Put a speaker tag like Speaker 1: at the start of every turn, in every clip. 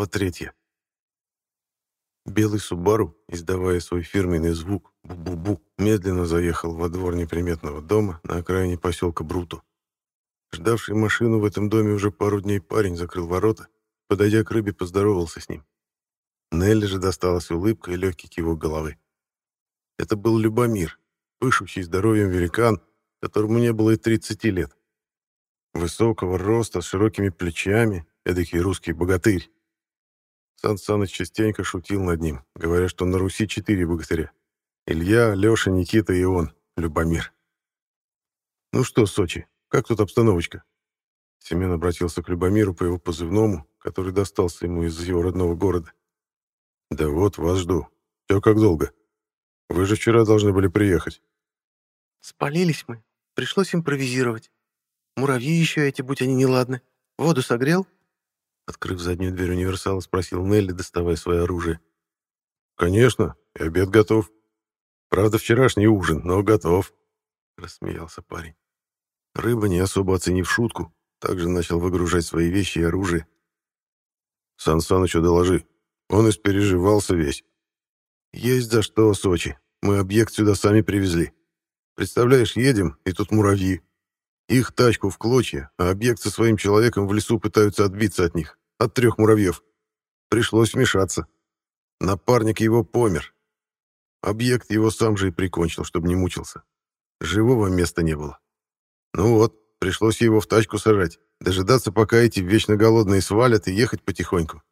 Speaker 1: Глава третья. Белый Субару, издавая свой фирменный звук «бу-бу-бу», медленно заехал во двор неприметного дома на окраине поселка Бруту. Ждавший машину в этом доме уже пару дней парень закрыл ворота, подойдя к рыбе, поздоровался с ним. Нелли же досталась улыбка и легкий кивок головы. Это был Любомир, пышущий здоровьем великан, которому не было и 30 лет. Высокого роста, с широкими плечами, эдакий русский богатырь. Сан Саныч частенько шутил над ним, говоря, что на Руси четыре богатыря. Илья, Леша, Никита и он, Любомир. «Ну что, Сочи, как тут обстановочка?» Семен обратился к Любомиру по его позывному, который достался ему из его родного города. «Да вот, вас жду. Все как долго. Вы же вчера должны были приехать».
Speaker 2: «Спалились мы. Пришлось импровизировать. Муравьи еще эти, будь они неладны. Воду согрел?»
Speaker 1: Открыв заднюю дверь универсала, спросил Нелли, доставая свое оружие. «Конечно, и обед готов. Правда, вчерашний ужин, но готов», — рассмеялся парень. Рыба, не особо оценив шутку, также начал выгружать свои вещи и оружие. «Сан Санычу доложи. Он испереживался весь. Есть за что, Сочи. Мы объект сюда сами привезли. Представляешь, едем, и тут муравьи. Их тачку в клочья, а объект со своим человеком в лесу пытаются отбиться от них, от трех муравьев. Пришлось вмешаться. Напарник его помер. Объект его сам же и прикончил, чтобы не мучился. Живого места не было. Ну вот, пришлось его в тачку сажать, дожидаться, пока эти вечно голодные свалят и ехать потихоньку.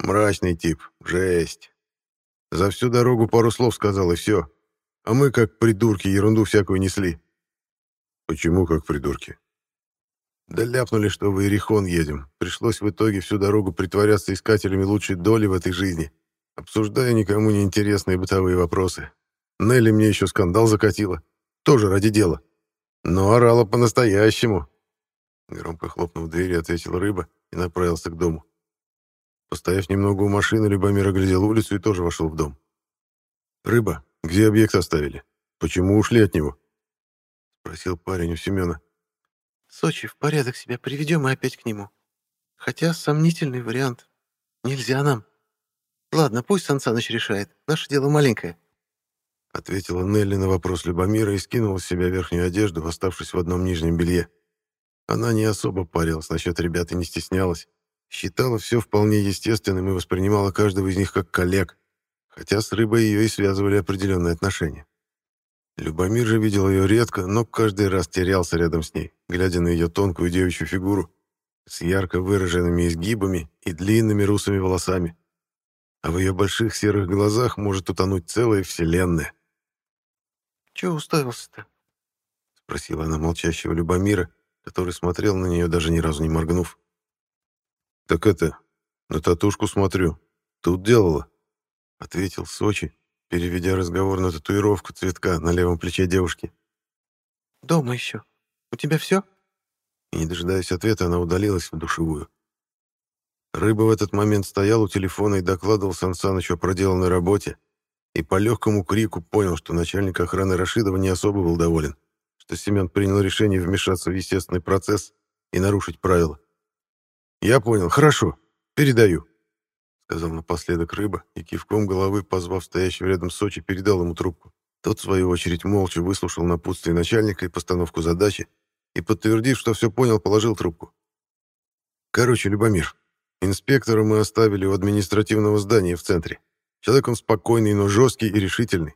Speaker 1: Мрачный тип, жесть. За всю дорогу пару слов сказал, и все. А мы, как придурки, ерунду всякую несли. Почему как придурки? Да ляпнули, что в Иерихон едем. Пришлось в итоге всю дорогу притворяться искателями лучшей доли в этой жизни, обсуждая никому не интересные бытовые вопросы. Нелли мне еще скандал закатила. Тоже ради дела. Но орала по-настоящему. Громко хлопнув дверью, ответил рыба и направился к дому. Постояв немного у машины, Любомир оглядел улицу и тоже вошел в дом. «Рыба, где объект оставили? Почему ушли от него?» Спросил парень у Семена.
Speaker 2: «Сочи, в порядок себя приведем и опять к нему. Хотя сомнительный вариант. Нельзя нам. Ладно, пусть Сан Саныч решает. Наше дело маленькое».
Speaker 1: Ответила Нелли на вопрос Любомира и скинула с себя верхнюю одежду, оставшись в одном нижнем белье. Она не особо парилась насчет ребят и не стеснялась. Считала все вполне естественным и воспринимала каждого из них как коллег, хотя с рыбой ее и связывали определенные отношения. Любомир же видел ее редко, но каждый раз терялся рядом с ней, глядя на ее тонкую девичью фигуру с ярко выраженными изгибами и длинными русыми волосами. А в ее больших серых глазах может утонуть целая вселенная.
Speaker 2: «Чего уставился-то?»
Speaker 1: — спросила она молчащего Любомира, который смотрел на нее, даже ни разу не моргнув. «Так это, на татушку смотрю. Тут делала», — ответил Сочи, переведя разговор на татуировку цветка на левом плече девушки.
Speaker 2: «Дома еще. У тебя все?»
Speaker 1: И, не дожидаясь ответа, она удалилась в душевую. Рыба в этот момент стоял у телефона и докладывал Сан Санычу о проделанной работе, и по легкому крику понял, что начальник охраны Рашидова не особо был доволен, что Семен принял решение вмешаться в естественный процесс и нарушить правила. «Я понял, хорошо. Передаю», — сказал напоследок рыба и кивком головы, позвав стоящего рядом Сочи, передал ему трубку. Тот, в свою очередь, молча выслушал напутствие начальника и постановку задачи и, подтвердив, что все понял, положил трубку. «Короче, Любомир, инспектора мы оставили у административного здания в центре. Человек он спокойный, но жесткий и решительный.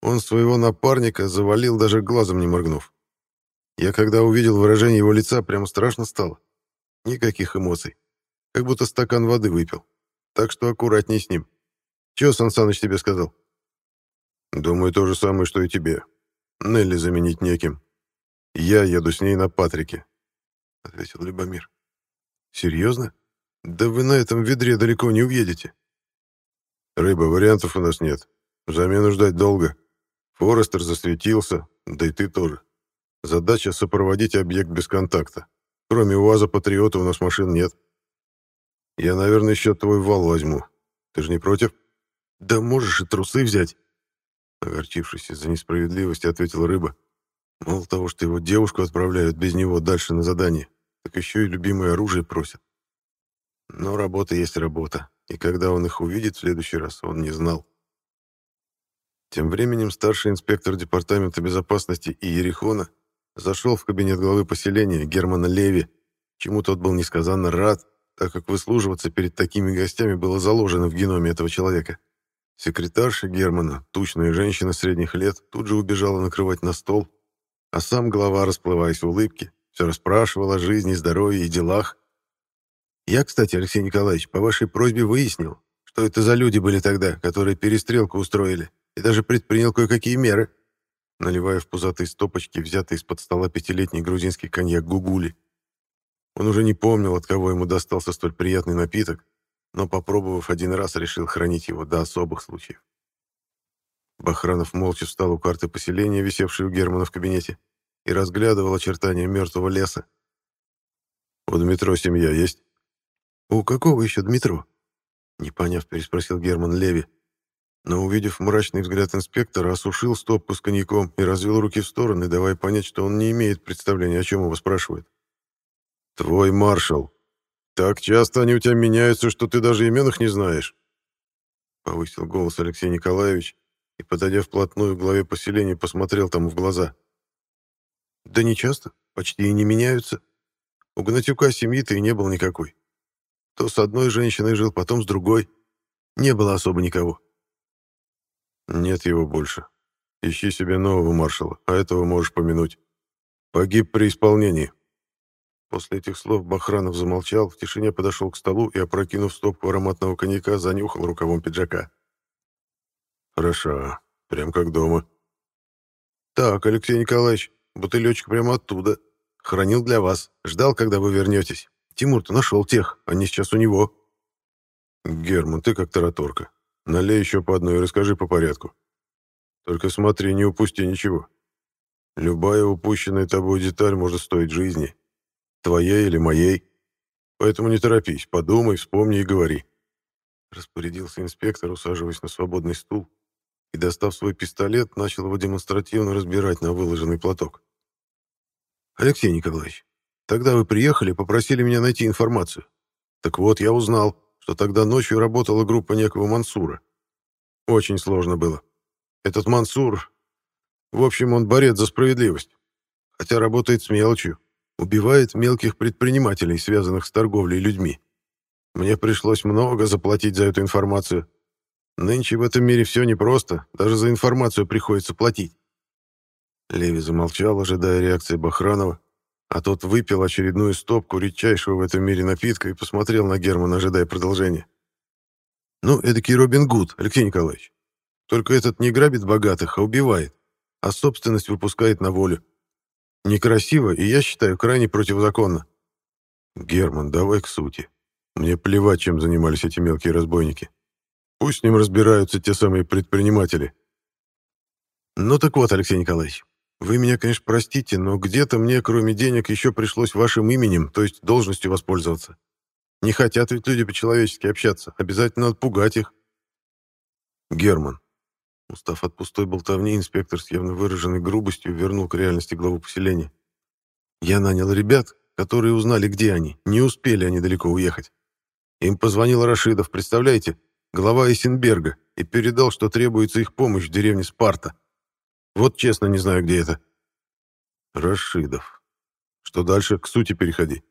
Speaker 1: Он своего напарника завалил, даже глазом не моргнув. Я, когда увидел выражение его лица, прямо страшно стало. Никаких эмоций. Как будто стакан воды выпил. Так что аккуратней с ним. Чего Сан Саныч тебе сказал? Думаю, то же самое, что и тебе. Нелли заменить неким. Я еду с ней на Патрике, — ответил Любомир. Серьезно? Да вы на этом ведре далеко не уедете. Рыба, вариантов у нас нет. Замену ждать долго. Форестер засветился, да и ты тоже. Задача — сопроводить объект без контакта. Кроме УАЗа Патриота у нас машин нет. Я, наверное, еще твой вал возьму. Ты же не против? Да можешь и трусы взять. Огорчившись из-за несправедливости, ответил Рыба. Мало того, что его девушку отправляют без него дальше на задание, так еще и любимое оружие просят. Но работа есть работа, и когда он их увидит в следующий раз, он не знал. Тем временем старший инспектор Департамента безопасности Иерихона зашел в кабинет главы поселения Германа Леви, чему тот был несказанно рад, так как выслуживаться перед такими гостями было заложено в геноме этого человека. Секретарша Германа, тучная женщина средних лет, тут же убежала накрывать на стол, а сам глава, расплываясь в улыбке, все расспрашивал о жизни, здоровье и делах. «Я, кстати, Алексей Николаевич, по вашей просьбе выяснил, что это за люди были тогда, которые перестрелку устроили, и даже предпринял кое-какие меры», наливая в пузатые стопочки, взятый из-под стола пятилетний грузинский коньяк «Гугули». Он уже не помнил, от кого ему достался столь приятный напиток, но, попробовав один раз, решил хранить его до особых случаев. Бахранов молча встал у карты поселения, висевшей у Германа в кабинете, и разглядывал очертания мертвого леса. «У Дмитро семья есть?» «У какого еще Дмитро?» Не поняв, переспросил Герман Леви, но, увидев мрачный взгляд инспектора, осушил стопку с коньяком и развел руки в стороны, давая понять, что он не имеет представления, о чем его спрашивают. «Твой маршал. Так часто они у тебя меняются, что ты даже имен их не знаешь?» Повысил голос Алексей Николаевич и, подойдя вплотную к главе поселения, посмотрел тому в глаза. «Да не часто, почти и не меняются. У Гнатюка семьи-то и не было никакой. То с одной женщиной жил, потом с другой. Не было особо никого». «Нет его больше. Ищи себе нового маршала, а этого можешь помянуть. Погиб при исполнении». После этих слов Бахранов замолчал, в тишине подошел к столу и, опрокинув стопку ароматного коньяка, занюхал рукавом пиджака. «Хорошо. Прям как дома». «Так, Алексей Николаевич, бутылечек прямо оттуда. Хранил для вас. Ждал, когда вы вернетесь. Тимур-то нашел тех. Они сейчас у него». «Герман, ты как тараторка. Налей еще по одной и расскажи по порядку. Только смотри, не упусти ничего. Любая упущенная тобой деталь может стоить жизни. Твоей или моей. Поэтому не торопись, подумай, вспомни и говори. Распорядился инспектор, усаживаясь на свободный стул, и, достав свой пистолет, начал его демонстративно разбирать на выложенный платок. «Алексей Николаевич, тогда вы приехали, попросили меня найти информацию. Так вот, я узнал, что тогда ночью работала группа некого Мансура. Очень сложно было. Этот Мансур... В общем, он борец за справедливость. Хотя работает с мелочью. Убивает мелких предпринимателей, связанных с торговлей людьми. Мне пришлось много заплатить за эту информацию. Нынче в этом мире все непросто, даже за информацию приходится платить. Леви замолчал, ожидая реакции Бахранова, а тот выпил очередную стопку редчайшего в этом мире напитка и посмотрел на Германа, ожидая продолжения. «Ну, эдакий Робин Гуд, Алексей Николаевич. Только этот не грабит богатых, а убивает, а собственность выпускает на волю. Некрасиво и, я считаю, крайне противозаконно. Герман, давай к сути. Мне плевать, чем занимались эти мелкие разбойники. Пусть с ним разбираются те самые предприниматели. Ну так вот, Алексей Николаевич, вы меня, конечно, простите, но где-то мне, кроме денег, еще пришлось вашим именем, то есть должностью воспользоваться. Не хотят ведь люди по-человечески общаться. Обязательно отпугать их. Герман, Устав от пустой болтовни, инспектор с явно выраженной грубостью вернул к реальности главу поселения. «Я нанял ребят, которые узнали, где они. Не успели они далеко уехать. Им позвонил Рашидов, представляете, глава Эссенберга, и передал, что требуется их помощь в деревне Спарта. Вот честно не знаю, где это». «Рашидов. Что дальше? К сути переходи».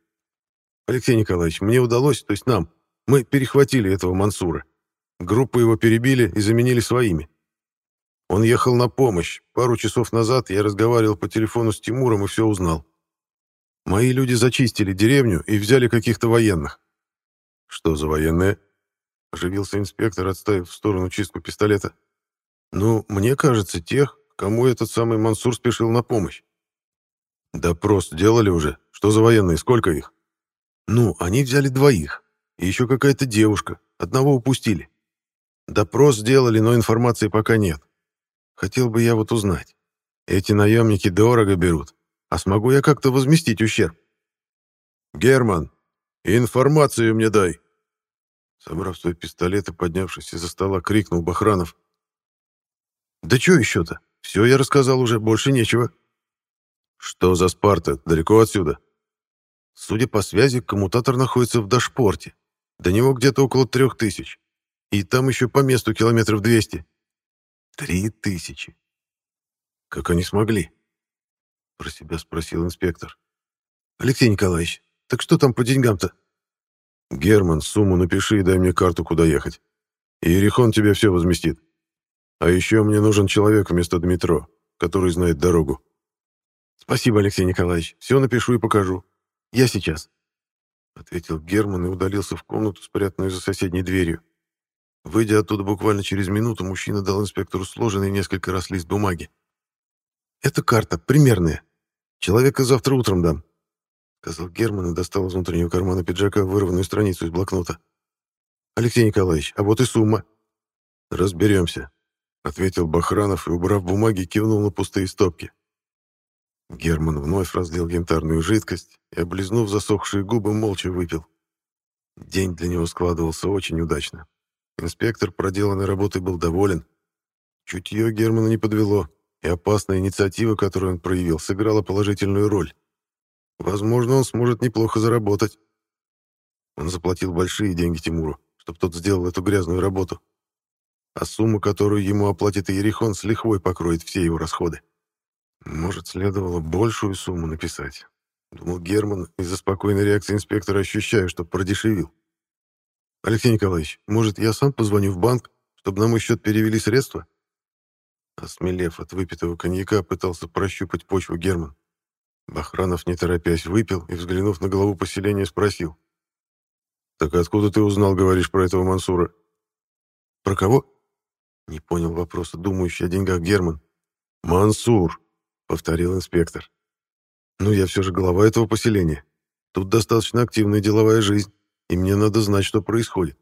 Speaker 1: «Алексей Николаевич, мне удалось, то есть нам, мы перехватили этого Мансура. Группу его перебили и заменили своими. Он ехал на помощь. Пару часов назад я разговаривал по телефону с Тимуром и все узнал. Мои люди зачистили деревню и взяли каких-то военных. Что за военные? Оживился инспектор, отставив в сторону чистку пистолета. Ну, мне кажется, тех, кому этот самый Мансур спешил на помощь. Допрос делали уже? Что за военные? Сколько их? Ну, они взяли двоих. И еще какая-то девушка. Одного упустили. Допрос сделали, но информации пока нет. Хотел бы я вот узнать. Эти наемники дорого берут. А смогу я как-то возместить ущерб? Герман, информацию мне дай. Собрав свой пистолет и поднявшись из-за стола, крикнул Бахранов. «Да что еще-то? Все я рассказал уже, больше нечего». «Что за Спарта? Далеко отсюда?» Судя по связи, коммутатор находится в Дашпорте. До него где-то около трех тысяч. И там еще по месту километров двести. Три тысячи. Как они смогли? Про себя спросил инспектор. Алексей Николаевич, так что там по деньгам-то? Герман, сумму напиши и дай мне карту, куда ехать. И Ерихон тебе все возместит. А еще мне нужен человек вместо Дмитро, который знает дорогу. Спасибо, Алексей Николаевич. Все напишу и покажу. Я сейчас. Ответил Герман и удалился в комнату, спрятанную за соседней дверью. Выйдя оттуда буквально через минуту, мужчина дал инспектору сложенный несколько раз лист бумаги. «Это карта, примерная. Человека завтра утром дам», — сказал Герман и достал из внутреннего кармана пиджака вырванную страницу из блокнота. «Алексей Николаевич, а вот и сумма». «Разберемся», — ответил Бахранов и, убрав бумаги, кивнул на пустые стопки. Герман вновь разлил янтарную жидкость и, облизнув засохшие губы, молча выпил. День для него складывался очень удачно. Инспектор проделанной работой был доволен. Чутье Германа не подвело, и опасная инициатива, которую он проявил, сыграла положительную роль. Возможно, он сможет неплохо заработать. Он заплатил большие деньги Тимуру, чтобы тот сделал эту грязную работу. А сумму, которую ему оплатит Иерихон, с лихвой покроет все его расходы. Может, следовало большую сумму написать. Думал Герман, из-за спокойной реакции инспектора ощущая, что продешевил. «Алексей Николаевич, может, я сам позвоню в банк, чтобы на мой счет перевели средства?» Осмелев от выпитого коньяка, пытался прощупать почву Герман. Бахранов, не торопясь, выпил и, взглянув на голову поселения, спросил. «Так откуда ты узнал, говоришь, про этого Мансура?» «Про кого?» Не понял вопроса, думающий о деньгах Герман. «Мансур», — повторил инспектор. «Ну, я все же глава этого поселения. Тут достаточно активная деловая жизнь и мне надо знать, что происходит.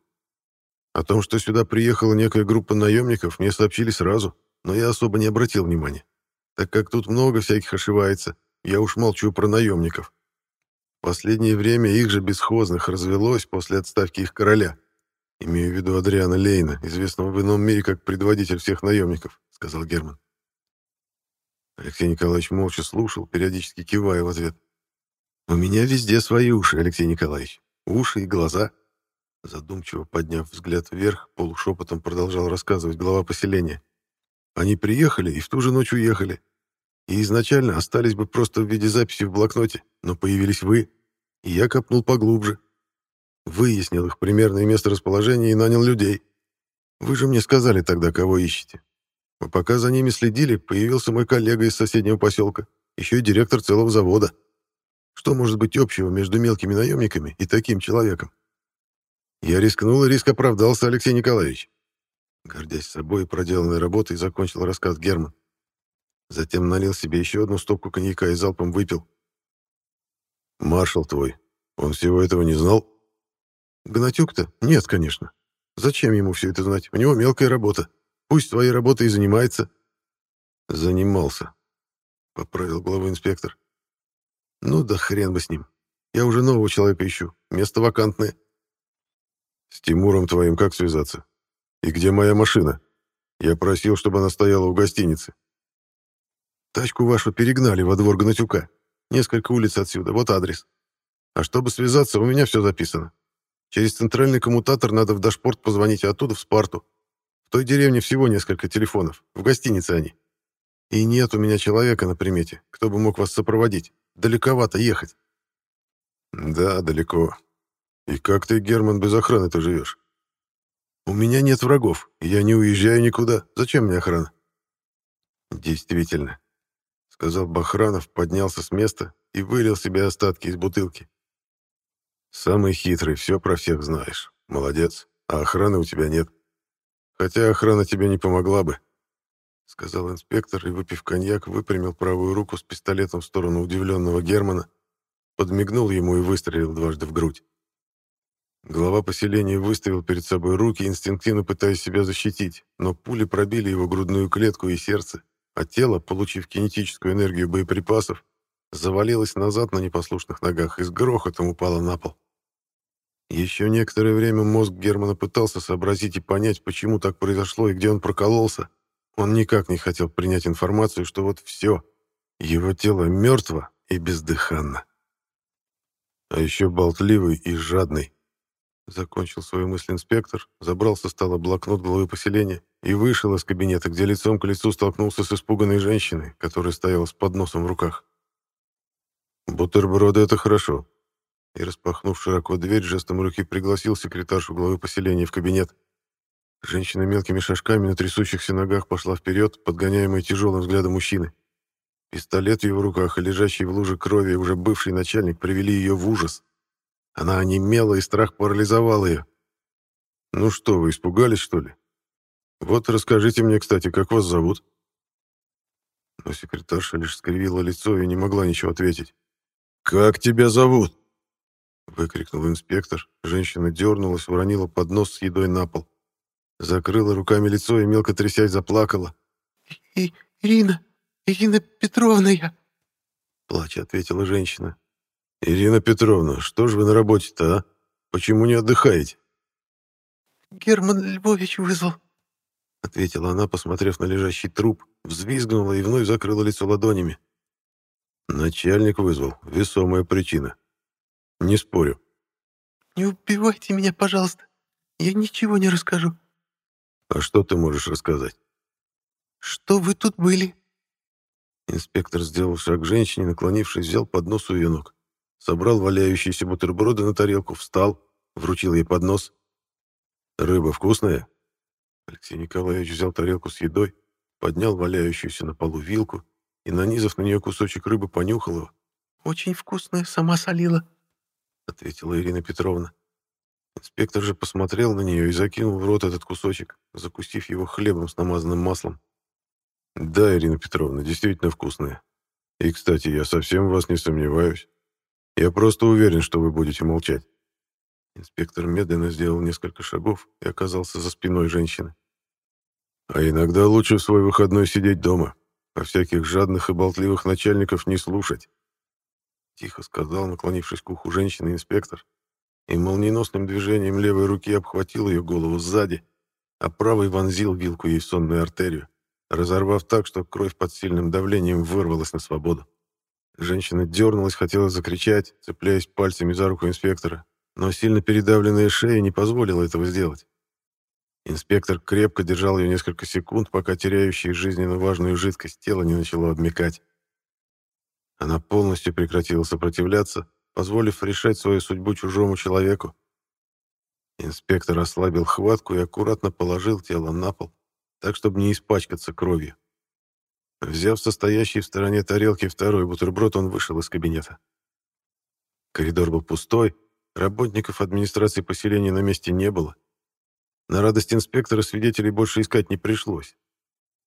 Speaker 1: О том, что сюда приехала некая группа наемников, мне сообщили сразу, но я особо не обратил внимания. Так как тут много всяких ошивается, я уж молчу про наемников. В последнее время их же бесхозных развелось после отставки их короля. Имею в виду Адриана Лейна, известного в ином мире как предводитель всех наемников, сказал Герман. Алексей Николаевич молча слушал, периодически кивая в ответ. «У меня везде свои уши, Алексей Николаевич уши и глаза. Задумчиво подняв взгляд вверх, полушепотом продолжал рассказывать глава поселения. Они приехали и в ту же ночь уехали. И изначально остались бы просто в виде записи в блокноте, но появились вы, и я копнул поглубже. Выяснил их примерное место расположения и нанял людей. Вы же мне сказали тогда, кого ищете. А пока за ними следили, появился мой коллега из соседнего поселка, еще и директор целого завода. Что может быть общего между мелкими наемниками и таким человеком? Я рискнул, и риск оправдался, Алексей Николаевич. Гордясь собой и проделанной работой, закончил рассказ Герман. Затем налил себе еще одну стопку коньяка и залпом выпил. «Маршал твой, он всего этого не знал?» «Гнатюк-то? Нет, конечно. Зачем ему все это знать? У него мелкая работа. Пусть своей работой и занимается». «Занимался», — поправил главу инспектор. Ну да хрен бы с ним. Я уже нового человека ищу. Место вакантное. С Тимуром твоим как связаться? И где моя машина? Я просил, чтобы она стояла у гостиницы. Тачку вашу перегнали во двор Гнатюка. Несколько улиц отсюда, вот адрес. А чтобы связаться, у меня все записано. Через центральный коммутатор надо в Дашпорт позвонить, а оттуда в Спарту. В той деревне всего несколько телефонов. В гостинице они. И нет у меня человека на примете, кто бы мог вас сопроводить. Далековато ехать. Да, далеко. И как ты, Герман, без охраны-то живешь? У меня нет врагов, я не уезжаю никуда. Зачем мне охрана? Действительно, сказал Бахранов, поднялся с места и вылил себе остатки из бутылки. Самый хитрый, все про всех знаешь. Молодец. А охраны у тебя нет. Хотя охрана тебе не помогла бы сказал инспектор и, выпив коньяк, выпрямил правую руку с пистолетом в сторону удивленного Германа, подмигнул ему и выстрелил дважды в грудь. Глава поселения выставил перед собой руки, инстинктивно пытаясь себя защитить, но пули пробили его грудную клетку и сердце, а тело, получив кинетическую энергию боеприпасов, завалилось назад на непослушных ногах и с грохотом упало на пол. Еще некоторое время мозг Германа пытался сообразить и понять, почему так произошло и где он прокололся, он никак не хотел принять информацию, что вот все, его тело мертво и бездыханно. А еще болтливый и жадный. Закончил свою мысль инспектор, забрал со стола блокнот главы поселения и вышел из кабинета, где лицом к лицу столкнулся с испуганной женщиной, которая стояла с подносом в руках. «Бутерброды — это хорошо». И, распахнув широко дверь, жестом руки пригласил секретаршу главы поселения в кабинет. Женщина мелкими шажками на трясущихся ногах пошла вперед, подгоняемая тяжелым взглядом мужчины. Пистолет в его руках и лежащий в луже крови уже бывший начальник привели ее в ужас. Она онемела, и страх парализовал ее. «Ну что, вы испугались, что ли? Вот расскажите мне, кстати, как вас зовут?» Но секретарша лишь скривила лицо и не могла ничего ответить. «Как тебя зовут?» Выкрикнул инспектор. Женщина дернулась, уронила поднос с едой на пол. Закрыла руками лицо и, мелко трясясь, заплакала.
Speaker 2: И «Ирина, Ирина Петровна я!»
Speaker 1: Плача ответила женщина. «Ирина Петровна, что же вы на работе-то, а? Почему не отдыхаете?»
Speaker 2: «Герман Львович вызвал», —
Speaker 1: ответила она, посмотрев на лежащий труп, взвизгнула и вновь закрыла лицо ладонями. «Начальник вызвал. Весомая причина. Не спорю».
Speaker 2: «Не убивайте меня, пожалуйста. Я ничего не расскажу».
Speaker 1: «А что ты можешь рассказать?»
Speaker 2: «Что вы тут были?»
Speaker 1: Инспектор сделал шаг к женщине, наклонившись, взял поднос у ее ног собрал валяющиеся бутерброды на тарелку, встал, вручил ей поднос. «Рыба вкусная?» Алексей Николаевич взял тарелку с едой, поднял валяющуюся на полу вилку и, нанизав на нее кусочек рыбы, понюхал его.
Speaker 2: «Очень вкусная, сама солила», —
Speaker 1: ответила Ирина Петровна. Инспектор же посмотрел на нее и закинул в рот этот кусочек, закусив его хлебом с намазанным маслом. «Да, Ирина Петровна, действительно вкусная. И, кстати, я совсем в вас не сомневаюсь. Я просто уверен, что вы будете молчать. Инспектор медленно сделал несколько шагов и оказался за спиной женщины. А иногда лучше в свой выходной сидеть дома, а всяких жадных и болтливых начальников не слушать. Тихо сказал, наклонившись к уху женщины, инспектор, и молниеносным движением левой руки обхватил ее голову сзади, а правой вонзил вилку ей в сонную артерию, разорвав так, что кровь под сильным давлением вырвалась на свободу. Женщина дернулась, хотела закричать, цепляясь пальцами за руку инспектора, но сильно передавленная шея не позволила этого сделать. Инспектор крепко держал ее несколько секунд, пока теряющая жизненно важную жидкость тело не начало обмекать. Она полностью прекратила сопротивляться, позволив решать свою судьбу чужому человеку. Инспектор ослабил хватку и аккуратно положил тело на пол, так, чтобы не испачкаться кровью. Взяв состоящий в стороне тарелки второй бутерброд, он вышел из кабинета. Коридор был пустой, работников администрации поселения на месте не было. На радость инспектора свидетелей больше искать не пришлось.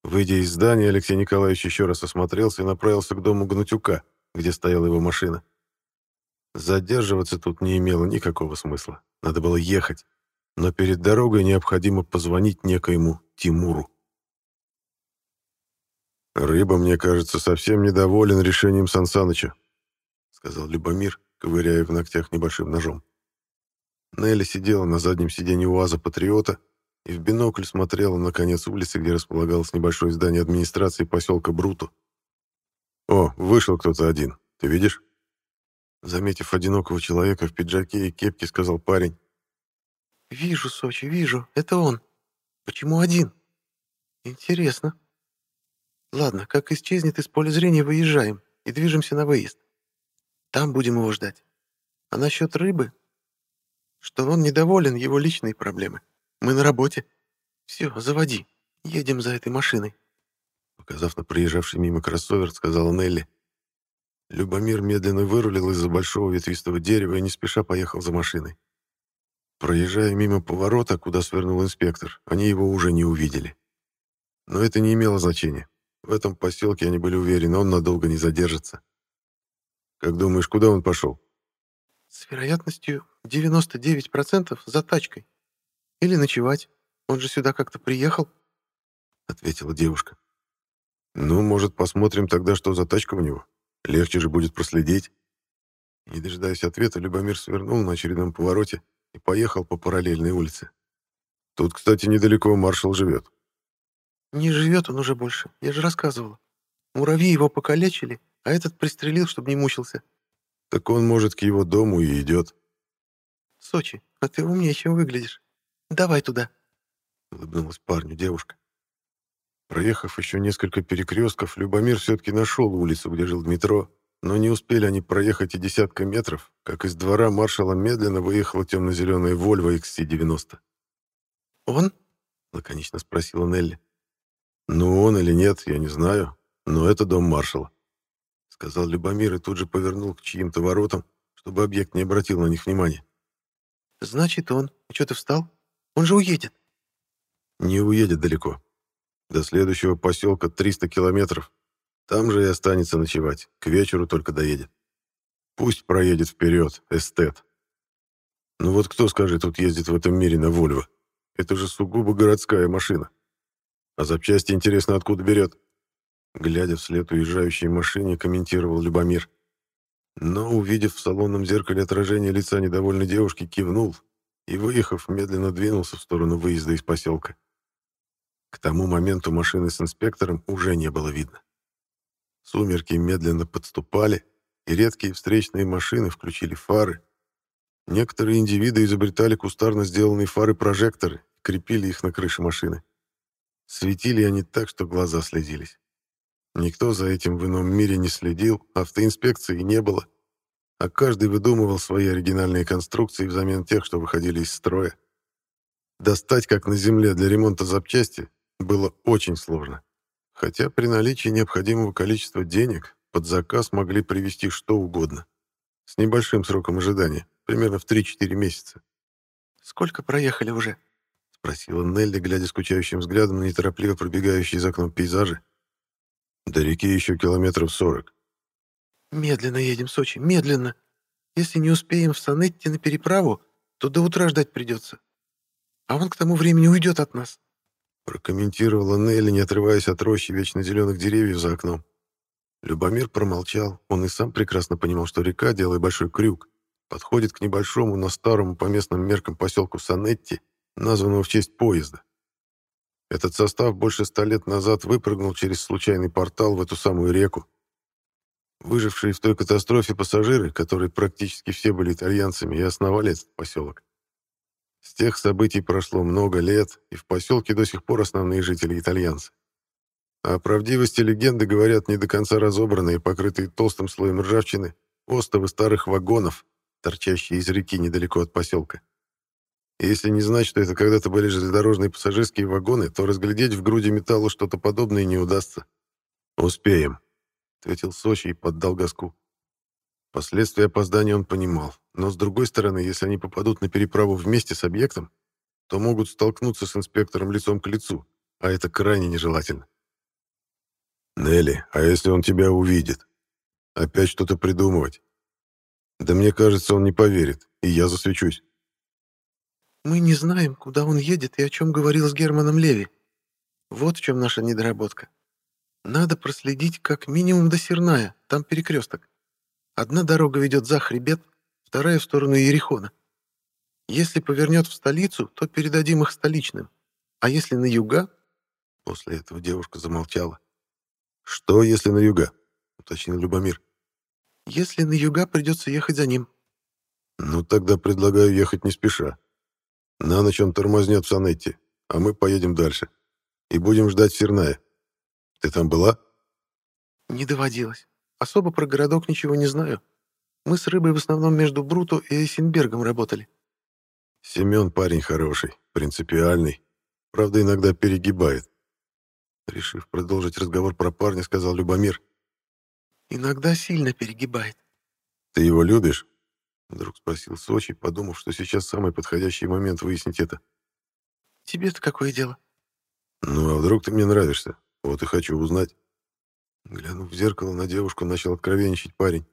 Speaker 1: Выйдя из здания, Алексей Николаевич еще раз осмотрелся и направился к дому Гнатюка, где стояла его машина. Задерживаться тут не имело никакого смысла. Надо было ехать. Но перед дорогой необходимо позвонить некоему Тимуру. «Рыба, мне кажется, совсем недоволен решением Сансаныча», — сказал Любомир, ковыряя в ногтях небольшим ножом. Нелли сидела на заднем сиденье УАЗа «Патриота» и в бинокль смотрела на конец улицы, где располагалось небольшое здание администрации поселка Бруту. «О, вышел кто-то один. Ты видишь?» Заметив одинокого человека в пиджаке и кепке, сказал парень.
Speaker 2: «Вижу, Сочи, вижу. Это он. Почему один? Интересно». Ладно, как исчезнет из поля зрения, выезжаем и движемся на выезд. Там будем его ждать. А насчет рыбы? Что он недоволен, его личные проблемы. Мы на работе. Все, заводи. Едем за этой машиной.
Speaker 1: Показав на проезжавший мимо кроссовер, сказала Нелли. Любомир медленно вырулил из-за большого ветвистого дерева и не спеша поехал за машиной. Проезжая мимо поворота, куда свернул инспектор, они его уже не увидели. Но это не имело значения. В этом поселке они были уверены, он надолго не задержится. Как думаешь, куда он пошел?
Speaker 2: С вероятностью 99% за тачкой. Или ночевать. Он же сюда как-то приехал, — ответила девушка.
Speaker 1: Ну, может, посмотрим тогда, что за тачка у него. Легче же будет проследить. Не дожидаясь ответа, Любомир свернул на очередном повороте и поехал по параллельной улице. Тут, кстати, недалеко маршал живет.
Speaker 2: Не живет он уже больше, я же рассказывала. Муравьи его покалечили, а этот пристрелил, чтобы не мучился.
Speaker 1: Так он, может, к его дому и идет.
Speaker 2: Сочи, а ты умнее, чем выглядишь. Давай туда», —
Speaker 1: улыбнулась парню девушка. Проехав еще несколько перекрестков, Любомир все-таки нашел улицу, где жил Дмитро, но не успели они проехать и десятка метров, как из двора маршала медленно выехала темно-зеленая Volvo XC90.
Speaker 2: «Он?»
Speaker 1: — лаконично спросила Нелли. «Ну, он или нет, я не знаю, но это дом маршала», — сказал Любомир и тут же повернул к чьим-то воротам, чтобы объект не обратил на них внимания.
Speaker 2: «Значит, он. И что ты встал? Он же уедет».
Speaker 1: «Не уедет далеко. До следующего поселка 300 километров. Там же и останется ночевать. К вечеру только доедет. Пусть проедет вперед, эстет. Ну вот кто, скажет, тут ездит в этом мире на Вольво? Это же сугубо городская машина. А запчасти, интересно, откуда берет? Глядя вслед уезжающей машине, комментировал Любомир. Но, увидев в салонном зеркале отражение лица недовольной девушки, кивнул и, выехав, медленно двинулся в сторону выезда из поселка. К тому моменту машины с инспектором уже не было видно. Сумерки медленно подступали, и редкие встречные машины включили фары. Некоторые индивиды изобретали кустарно сделанные фары-прожекторы и крепили их на крыше машины. Светили они так, что глаза слезились. Никто за этим в ином мире не следил, автоинспекции не было, а каждый выдумывал свои оригинальные конструкции взамен тех, что выходили из строя. Достать, как на земле, для ремонта запчасти было очень сложно. Хотя при наличии необходимого количества денег под заказ могли привезти что угодно. С небольшим сроком ожидания, примерно в 3-4 месяца.
Speaker 2: «Сколько проехали уже?»
Speaker 1: — спросила Нелли, глядя скучающим взглядом на неторопливо пробегающие за окном пейзажи. «До реки еще километров сорок».
Speaker 2: «Медленно едем, Сочи, медленно. Если не успеем в Санетти на переправу, то до утра ждать придется. А он к тому времени уйдет от нас».
Speaker 1: Прокомментировала Нелли, не отрываясь от рощи вечно зеленых деревьев за окном. Любомир промолчал. Он и сам прекрасно понимал, что река, делая большой крюк, подходит к небольшому, но старому по местным меркам поселку Санетти, названному в честь поезда. Этот состав больше ста лет назад выпрыгнул через случайный портал в эту самую реку. Выжившие в той катастрофе пассажиры, которые практически все были итальянцами, и основали этот поселок. С тех событий прошло много лет, и в поселке до сих пор основные жители итальянцы. А о правдивости легенды говорят не до конца разобранные, покрытые толстым слоем ржавчины, остовы старых вагонов, торчащие из реки недалеко от поселка. Если не знать, что это когда-то были железнодорожные пассажирские вагоны, то разглядеть в груди металла что-то подобное не удастся. «Успеем», — ответил Сочи и поддал газку. Последствия опоздания он понимал, но с другой стороны, если они попадут на переправу вместе с объектом, то могут столкнуться с инспектором лицом к лицу, а это крайне нежелательно. «Нелли, а если он тебя увидит? Опять что-то придумывать? Да мне кажется, он не поверит, и я засвечусь».
Speaker 2: «Мы не знаем, куда он едет и о чем говорил с Германом Леви. Вот в чем наша недоработка. Надо проследить как минимум до Серная, там перекресток. Одна дорога ведет за хребет, вторая в сторону Ерехона. Если повернет в столицу, то передадим их столичным. А если на юга...» После этого девушка замолчала.
Speaker 1: «Что, если на юга?» — уточнил Любомир.
Speaker 2: «Если на юга, придется ехать за ним».
Speaker 1: «Ну, тогда предлагаю ехать не спеша. На ночь он тормознет в Санетте, а мы поедем дальше. И будем ждать Серная. Ты там была?»
Speaker 2: «Не доводилось. Особо про городок ничего не знаю. Мы с рыбой в основном между Бруто и Эйсенбергом работали.
Speaker 1: Семен парень хороший, принципиальный. Правда, иногда перегибает. Решив продолжить разговор про парня, сказал Любомир.
Speaker 2: Иногда сильно перегибает.
Speaker 1: Ты его любишь? Вдруг спросил Сочи, подумав, что сейчас самый подходящий момент выяснить это.
Speaker 2: Тебе-то какое дело?
Speaker 1: Ну, а вдруг ты мне нравишься? Вот и хочу узнать. Глянув в зеркало на девушку, начал откровенничать парень.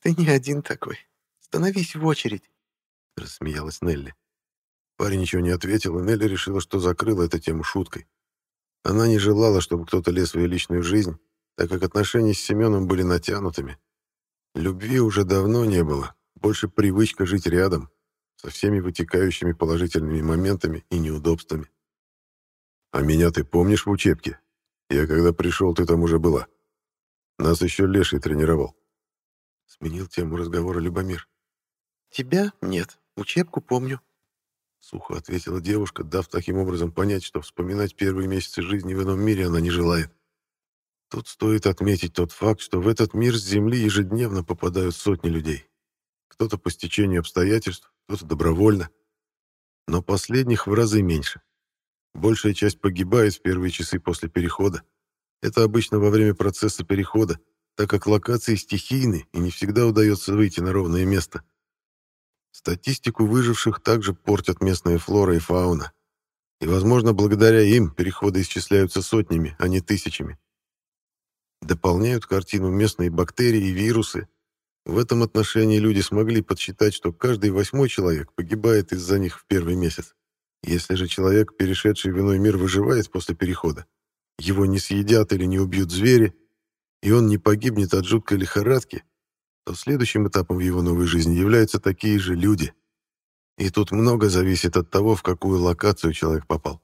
Speaker 2: «Ты не один такой. Становись в очередь», —
Speaker 1: рассмеялась Нелли. Парень ничего не ответил, и Нелли решила, что закрыла эту тему шуткой. Она не желала, чтобы кто-то лез в ее личную жизнь, так как отношения с Семеном были натянутыми. Любви уже давно не было, больше привычка жить рядом, со всеми вытекающими положительными моментами и неудобствами. «А меня ты помнишь в учебке?» Я когда пришел, ты там уже была. Нас еще Леший тренировал. Сменил тему разговора Любомир.
Speaker 2: Тебя нет. Учебку помню», —
Speaker 1: сухо ответила девушка, дав таким образом понять, что вспоминать первые месяцы жизни в ином мире она не желает. Тут стоит отметить тот факт, что в этот мир с Земли ежедневно попадают сотни людей. Кто-то по стечению обстоятельств, кто-то добровольно. Но последних в разы меньше. Большая часть погибает в первые часы после перехода. Это обычно во время процесса перехода, так как локации стихийны и не всегда удается выйти на ровное место. Статистику выживших также портят местная флора и фауна. И, возможно, благодаря им переходы исчисляются сотнями, а не тысячами. Дополняют картину местные бактерии и вирусы. В этом отношении люди смогли подсчитать, что каждый восьмой человек погибает из-за них в первый месяц. Если же человек, перешедший в иной мир, выживает после перехода, его не съедят или не убьют звери, и он не погибнет от жуткой лихорадки, то следующим этапом в его новой жизни являются такие же люди. И тут много зависит от того, в какую локацию человек попал.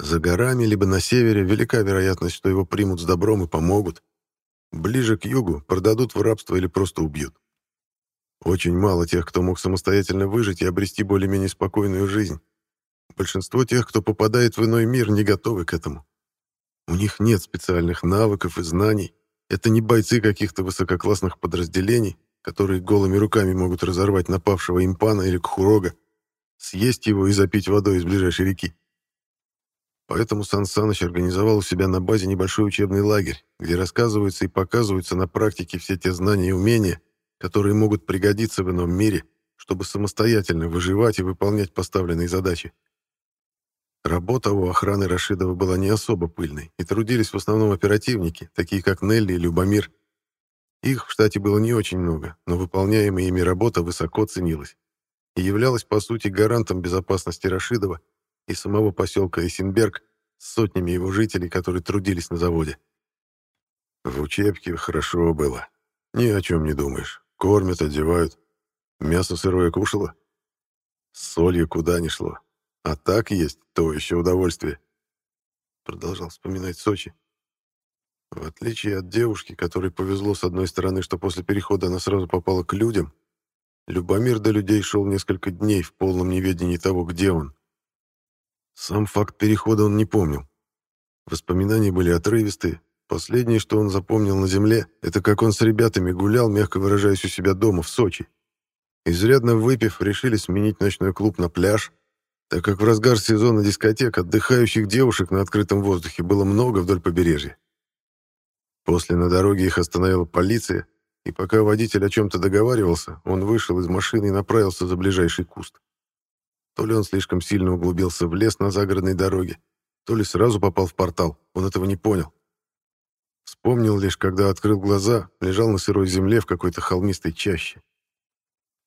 Speaker 1: За горами, либо на севере, велика вероятность, что его примут с добром и помогут. Ближе к югу продадут в рабство или просто убьют. Очень мало тех, кто мог самостоятельно выжить и обрести более-менее спокойную жизнь. Большинство тех, кто попадает в иной мир, не готовы к этому. У них нет специальных навыков и знаний. Это не бойцы каких-то высококлассных подразделений, которые голыми руками могут разорвать напавшего импана или кхурога, съесть его и запить водой из ближайшей реки. Поэтому Сан Саныч организовал у себя на базе небольшой учебный лагерь, где рассказываются и показываются на практике все те знания и умения, которые могут пригодиться в ином мире, чтобы самостоятельно выживать и выполнять поставленные задачи. Работа у охраны Рашидова была не особо пыльной, и трудились в основном оперативники, такие как Нелли и Любомир. Их в штате было не очень много, но выполняемая ими работа высоко ценилась и являлась, по сути, гарантом безопасности Рашидова и самого поселка Эссенберг с сотнями его жителей, которые трудились на заводе. В учебке хорошо было. Ни о чем не думаешь. Кормят, одевают. Мясо сырое кушало. С солью куда ни шло. А так есть то еще удовольствие. Продолжал вспоминать Сочи. В отличие от девушки, которой повезло с одной стороны, что после перехода она сразу попала к людям, Любомир до людей шел несколько дней в полном неведении того, где он. Сам факт перехода он не помнил. Воспоминания были отрывистые. Последнее, что он запомнил на земле, это как он с ребятами гулял, мягко выражаясь у себя дома, в Сочи. Изрядно выпив, решили сменить ночной клуб на пляж, так как в разгар сезона дискотек отдыхающих девушек на открытом воздухе было много вдоль побережья. После на дороге их остановила полиция, и пока водитель о чем-то договаривался, он вышел из машины и направился за ближайший куст. То ли он слишком сильно углубился в лес на загородной дороге, то ли сразу попал в портал, он этого не понял. Вспомнил лишь, когда открыл глаза, лежал на сырой земле в какой-то холмистой чаще.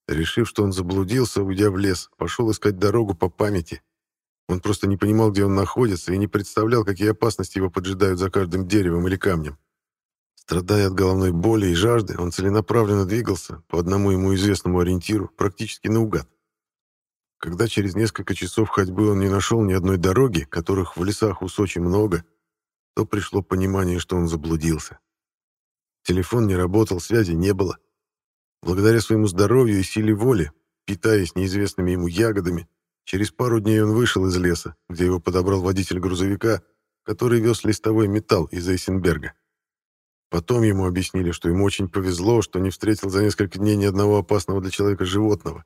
Speaker 1: Решив, что он заблудился, уйдя в лес, пошел искать дорогу по памяти. Он просто не понимал, где он находится, и не представлял, какие опасности его поджидают за каждым деревом или камнем. Страдая от головной боли и жажды, он целенаправленно двигался по одному ему известному ориентиру, практически наугад. Когда через несколько часов ходьбы он не нашел ни одной дороги, которых в лесах у Сочи много, то пришло понимание, что он заблудился. Телефон не работал, связи не было. Благодаря своему здоровью и силе воли, питаясь неизвестными ему ягодами, через пару дней он вышел из леса, где его подобрал водитель грузовика, который вез листовой металл из Эйсенберга. Потом ему объяснили, что ему очень повезло, что не встретил за несколько дней ни одного опасного для человека животного.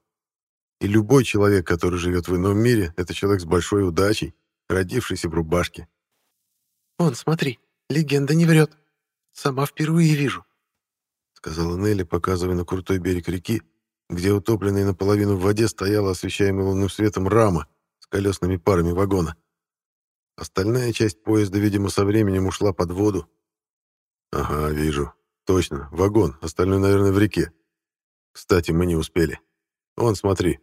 Speaker 1: И любой человек, который живет в ином мире, это человек с большой удачей, родившийся в рубашке.
Speaker 2: «Вон, смотри, легенда не врет. Сама впервые вижу», — сказала Нелли, показывая на крутой берег реки, где утопленная наполовину в воде стояла освещаемая лунным светом рама с колесными парами вагона. Остальная часть поезда, видимо, со временем ушла под воду. «Ага, вижу. Точно, вагон, остальной, наверное, в реке. Кстати, мы не успели. Вон, смотри».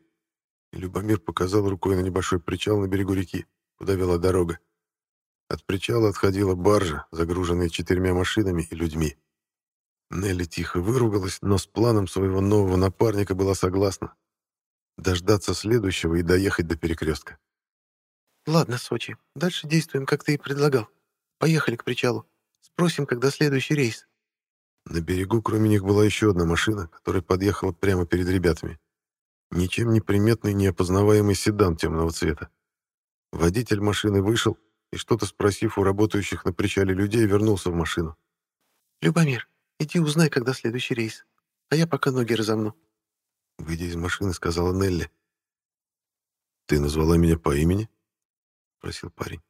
Speaker 2: Любомир показал рукой на небольшой причал на берегу реки, куда вела дорога. От причала отходила баржа, загруженная четырьмя машинами и людьми. Нелли тихо выругалась, но с планом своего нового напарника была согласна. Дождаться следующего и доехать до перекрестка.
Speaker 3: «Ладно, Сочи, дальше действуем, как ты и предлагал. Поехали к причалу. Спросим, когда следующий рейс».
Speaker 1: На берегу, кроме них, была еще одна машина, которая подъехала прямо перед ребятами. Ничем не приметный, неопознаваемый седан темного цвета. Водитель машины вышел и, что-то спросив у работающих на причале людей, вернулся в машину.
Speaker 2: «Любомир, иди узнай, когда следующий рейс, а я пока ноги разомну».
Speaker 1: Выйдя из машины, сказала Нелли. «Ты назвала меня по имени?» — спросил парень.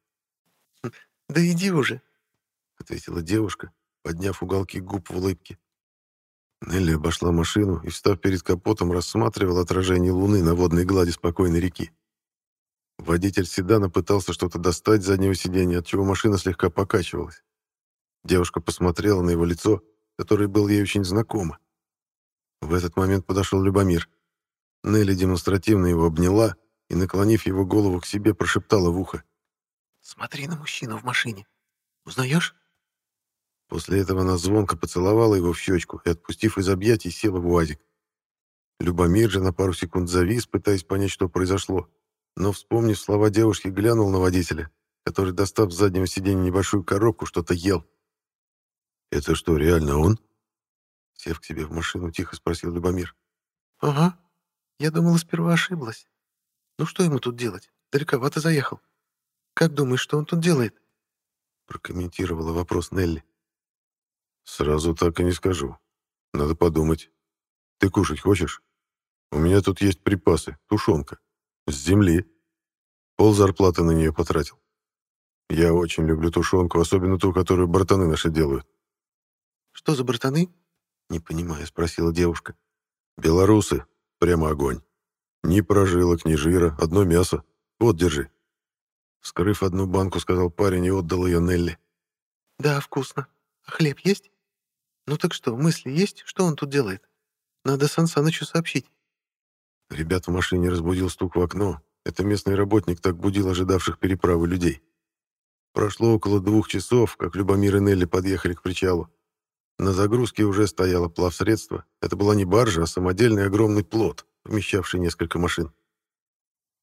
Speaker 2: «Да иди уже», —
Speaker 1: ответила девушка, подняв уголки губ в улыбке. Нелли обошла машину и, встав перед капотом, рассматривала отражение луны на водной глади спокойной реки. Водитель седана пытался что-то достать с заднего сиденья, отчего машина слегка покачивалась. Девушка посмотрела на его лицо, которое было ей очень знакомо. В этот момент подошел Любомир. Нелли демонстративно его обняла и, наклонив его голову к себе, прошептала в ухо.
Speaker 2: «Смотри на мужчину в машине. Узнаешь?»
Speaker 1: После этого она звонко поцеловала его в щечку и, отпустив из объятий, села в УАЗик. Любомир же на пару секунд завис, пытаясь понять, что произошло, но, вспомнив слова девушки, глянул на водителя, который, достав с заднего сиденья небольшую коробку, что-то ел. «Это что, реально он?» Сев к себе в машину, тихо спросил Любомир.
Speaker 2: «Ага. Я думала, сперва ошиблась. Ну что ему тут делать? Далековато заехал. Как думаешь, что он тут делает?»
Speaker 1: Прокомментировала вопрос Нелли. «Сразу так и не скажу. Надо подумать. Ты кушать хочешь? У меня тут есть припасы, тушенка. С земли. Пол зарплаты на нее потратил. Я очень люблю тушенку, особенно ту, которую братаны наши делают.
Speaker 2: «Что за братаны?»
Speaker 1: Не понимая, спросила девушка. «Белорусы. Прямо огонь. Ни прожилок, ни жира, одно мясо. Вот, держи». Вскрыв одну банку, сказал парень и отдал ее Нелли.
Speaker 2: «Да, вкусно. А хлеб есть?» «Ну так что, мысли есть, что он тут делает? Надо Сан Санычу сообщить».
Speaker 1: Ребят в машине разбудил стук в окно. Это местный работник так будил ожидавших переправы людей. Прошло около двух часов, как Любомир и Нелли подъехали к причалу. На загрузке уже стояло плавсредство. Это была не баржа, а самодельный огромный плот, вмещавший несколько машин.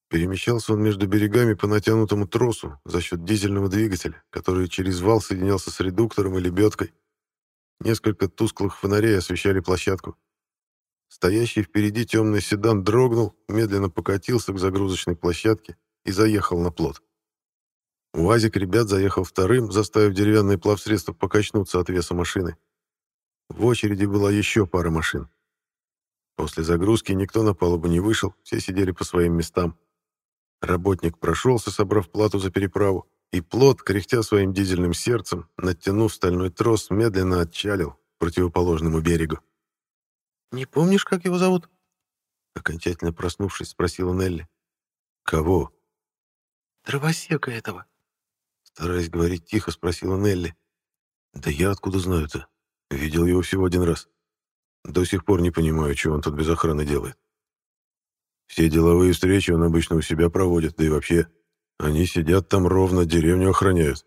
Speaker 1: Перемещался он между берегами по натянутому тросу за счет дизельного двигателя, который через вал соединялся с редуктором и лебедкой. Несколько тусклых фонарей освещали площадку. Стоящий впереди темный седан дрогнул, медленно покатился к загрузочной площадке и заехал на плот. УАЗик ребят заехал вторым, заставив деревянное плавсредство покачнуться от веса машины. В очереди была еще пара машин. После загрузки никто на палубу не вышел, все сидели по своим местам. Работник прошелся, собрав плату за переправу, и плот, кряхтя своим дизельным сердцем, натянув стальной трос, медленно отчалил к противоположному берегу.
Speaker 2: «Не помнишь, как его зовут?»
Speaker 1: Окончательно проснувшись, спросила Нелли. «Кого?»
Speaker 2: «Дровосека этого».
Speaker 1: Стараясь говорить тихо, спросила Нелли. «Да я откуда знаю-то? Видел его всего один раз. До сих пор не понимаю, чего он тут без охраны делает. Все деловые встречи он обычно у себя проводит, да и вообще, они сидят там ровно, деревню охраняют.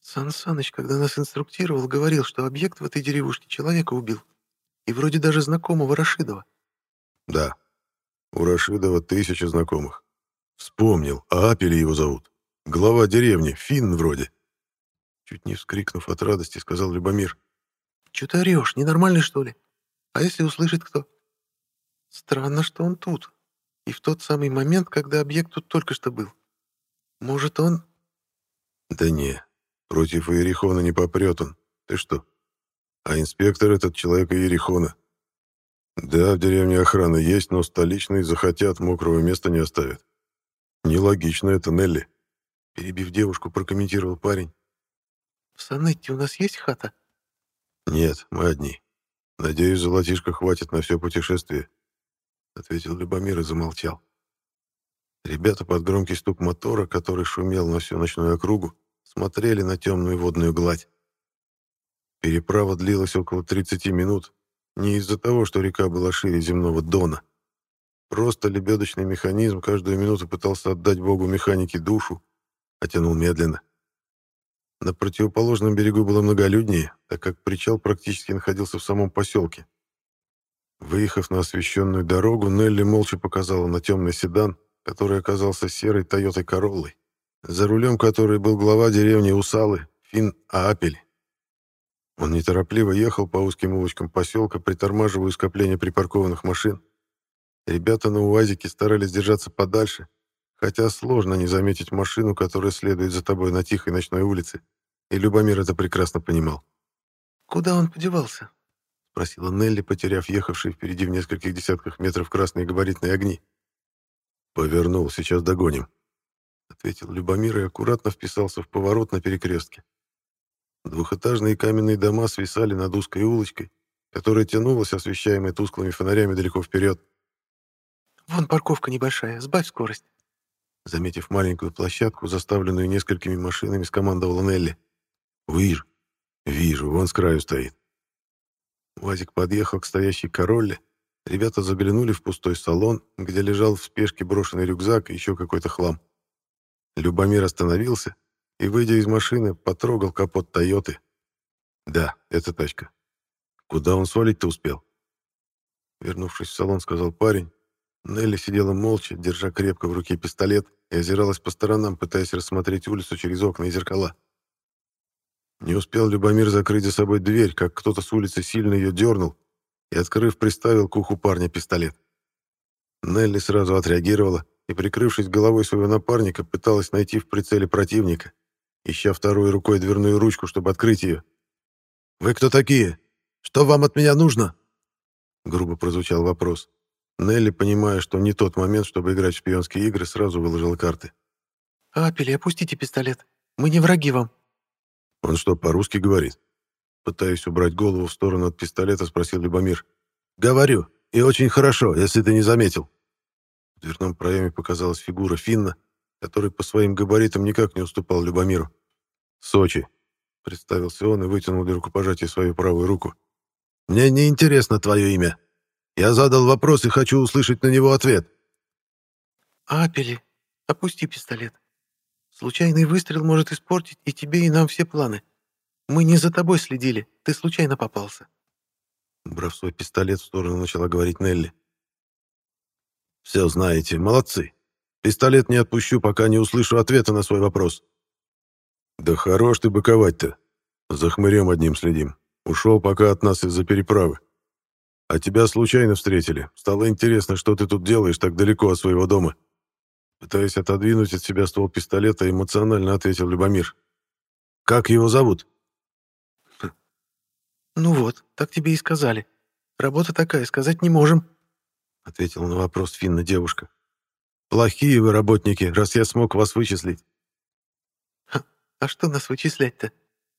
Speaker 2: Сан Саныч, когда нас инструктировал, говорил, что объект в этой деревушке человека убил. И вроде даже знакомого Рашидова.
Speaker 1: Да, у Рашидова тысяча знакомых. Вспомнил, а Апели его зовут. Глава деревни, Финн вроде. Чуть не вскрикнув от радости, сказал Любомир.
Speaker 2: «Чё ты орёшь, ненормальный, что ли? А если услышит кто?» «Странно, что он тут. И в тот самый момент, когда объект тут только что был. Может, он...»
Speaker 1: «Да не, против Иерихона не попрет он. Ты что? А инспектор этот человек Иерихона. Да, в деревне охрана есть, но столичные захотят, мокрого места не оставят. Нелогично это, Нелли». Перебив девушку, прокомментировал парень.
Speaker 2: «В у нас есть хата?»
Speaker 1: «Нет, мы одни. Надеюсь, золотишка хватит на все путешествие», — ответил Любомир и замолчал. Ребята под громкий стук мотора, который шумел на всю ночную округу, смотрели на темную водную гладь. Переправа длилась около 30 минут, не из-за того, что река была шире земного дона. Просто лебедочный механизм каждую минуту пытался отдать богу механики душу, а тянул медленно. На противоположном берегу было многолюднее, так как причал практически находился в самом поселке. Выехав на освещенную дорогу, Нелли молча показала на темный седан, который оказался серой Тойотой Короллой, за рулем которой был глава деревни Усалы, Фин Аапель. Он неторопливо ехал по узким улочкам поселка, притормаживая скопление припаркованных машин. Ребята на УАЗике старались держаться подальше, хотя сложно не заметить машину, которая следует за тобой на тихой ночной улице, и Любомир это прекрасно понимал.
Speaker 2: «Куда он подевался?»
Speaker 1: — спросила Нелли, потеряв ехавшие впереди в нескольких десятках метров красные габаритные огни. «Повернул, сейчас догоним», — ответил Любомир и аккуратно вписался в поворот на перекрестке. Двухэтажные каменные дома свисали над узкой улочкой, которая тянулась, освещаемая тусклыми фонарями далеко вперед.
Speaker 2: «Вон парковка небольшая, сбавь скорость».
Speaker 1: Заметив маленькую площадку, заставленную несколькими машинами, скомандовала Нелли. «Вижу, вижу, вон с краю стоит». Вазик подъехал к стоящей королле. Ребята заглянули в пустой салон, где лежал в спешке брошенный рюкзак и еще какой-то хлам. Любомир остановился и, выйдя из машины, потрогал капот «Тойоты». Да, это тачка. Куда он свалить-то успел? Вернувшись в салон, сказал парень. Нелли сидела молча, держа крепко в руке пистолет и озиралась по сторонам, пытаясь рассмотреть улицу через окна и зеркала. Не успел Любомир закрыть за собой дверь, как кто-то с улицы сильно ее дернул и, открыв, приставил к уху парня пистолет. Нелли сразу отреагировала и, прикрывшись головой своего напарника, пыталась найти в прицеле противника, ища второй рукой дверную ручку, чтобы открыть ее.
Speaker 4: «Вы кто такие? Что вам от меня нужно?»
Speaker 1: Грубо прозвучал вопрос. Нелли, понимая, что не тот момент, чтобы играть в шпионские игры, сразу выложила карты.
Speaker 2: «Апели, опустите пистолет. Мы не враги вам».
Speaker 1: «Он что, по-русски говорит?» Пытаясь убрать голову в сторону от пистолета, спросил Любомир.
Speaker 4: «Говорю. И очень хорошо, если ты не заметил».
Speaker 1: В дверном проеме показалась фигура Финна, который по своим габаритам никак не уступал Любомиру. «Сочи», — представился он и вытянул для рукопожатия свою правую руку.
Speaker 4: «Мне не интересно твое имя. Я задал вопрос и хочу услышать на него ответ».
Speaker 2: «Апели, опусти пистолет. Случайный выстрел может испортить и тебе, и нам все планы. Мы не за тобой следили, ты случайно попался».
Speaker 1: Брав свой пистолет в сторону, начала говорить Нелли.
Speaker 4: «Все знаете, молодцы. Пистолет не отпущу, пока не услышу ответа на свой вопрос».
Speaker 1: «Да хорош ты быковать-то. За хмырем одним следим. Ушел пока от нас из-за переправы. А тебя случайно встретили. Стало интересно, что ты тут делаешь так далеко от своего дома». Пытаясь отодвинуть от себя ствол пистолета, эмоционально ответил Любомир.
Speaker 4: «Как его зовут?»
Speaker 2: «Ну вот, так тебе и сказали. Работа такая, сказать не можем», —
Speaker 1: ответила на вопрос Финна девушка. «Плохие вы работники, раз я смог вас вычислить».
Speaker 2: «А что нас вычислять-то?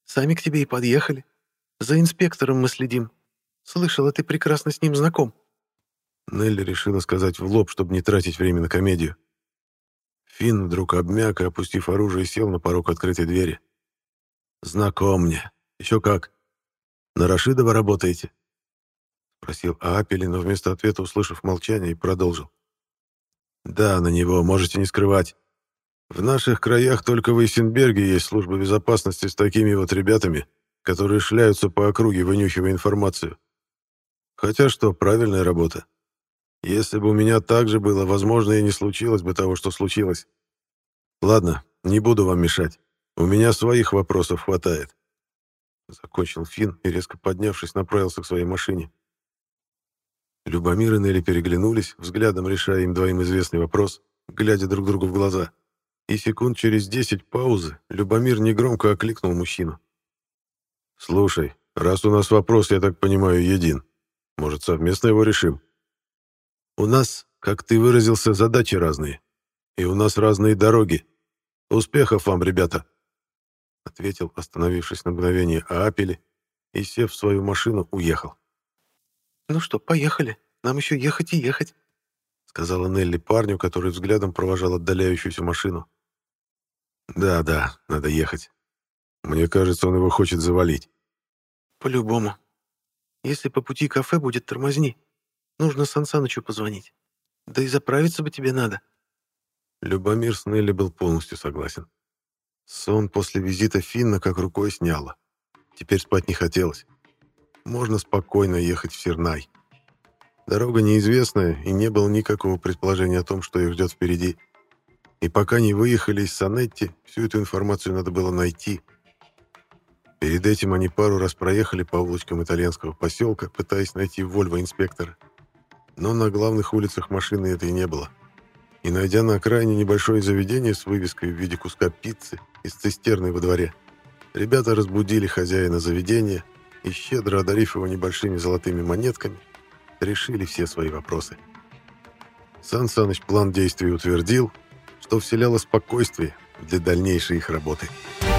Speaker 2: Сами к тебе и подъехали. За инспектором мы следим. Слышала, ты прекрасно с ним знаком».
Speaker 1: Нелли решила сказать в лоб, чтобы не тратить время на комедию. Финн вдруг обмяк и, опустив оружие, сел на порог открытой двери.
Speaker 4: «Знаком мне. Еще как. На Рашидова работаете?»
Speaker 1: Спросил Аапели, но вместо ответа, услышав молчание, продолжил.
Speaker 4: «Да, на него, можете не скрывать.
Speaker 1: В наших краях только в Эйсенберге есть служба безопасности с такими вот ребятами, которые шляются по округе, вынюхивая информацию. Хотя что, правильная работа. Если бы у меня так же было, возможно, и не случилось бы того, что случилось. Ладно, не буду вам мешать. У меня своих вопросов хватает. Закончил Финн и, резко поднявшись, направился к своей машине. Любомир и Нелли переглянулись, взглядом решая им двоим известный вопрос, глядя друг другу в глаза. И секунд через десять паузы Любомир негромко окликнул мужчину. «Слушай, раз у нас вопрос, я так понимаю, един, может, совместно его решим?» У нас, как ты выразился, задачи разные. И у нас разные дороги. Успехов вам, ребята!» Ответил, остановившись на мгновение Аапели, и, сев в свою машину, уехал.
Speaker 2: «Ну что, поехали. Нам еще ехать и ехать», —
Speaker 1: сказала Нелли парню, который взглядом провожал отдаляющуюся машину. «Да, да, надо ехать. Мне кажется, он его хочет завалить».
Speaker 2: «По-любому. Если по пути кафе будет, тормозни», Нужно Сансанычу позвонить. Да и заправиться бы тебе надо».
Speaker 1: Любомир с Нелли был полностью согласен. Сон после визита Финна как рукой сняло. Теперь спать не хотелось. Можно спокойно ехать в Сернай. Дорога неизвестная, и не было никакого предположения о том, что их ждет впереди. И пока не выехали из Санетти, всю эту информацию надо было найти. Перед этим они пару раз проехали по улочкам итальянского поселка, пытаясь найти Вольво-инспектора. но на главных улицах машины этой не было. И найдя на окраине небольшое заведение с вывеской в виде куска пиццы и с цистерной во дворе, ребята разбудили хозяина заведения и, щедро одарив его небольшими золотыми монетками, решили все свои вопросы. Сан Саныч план действий утвердил, что вселяло спокойствие для дальнейшей их работы. «Связь»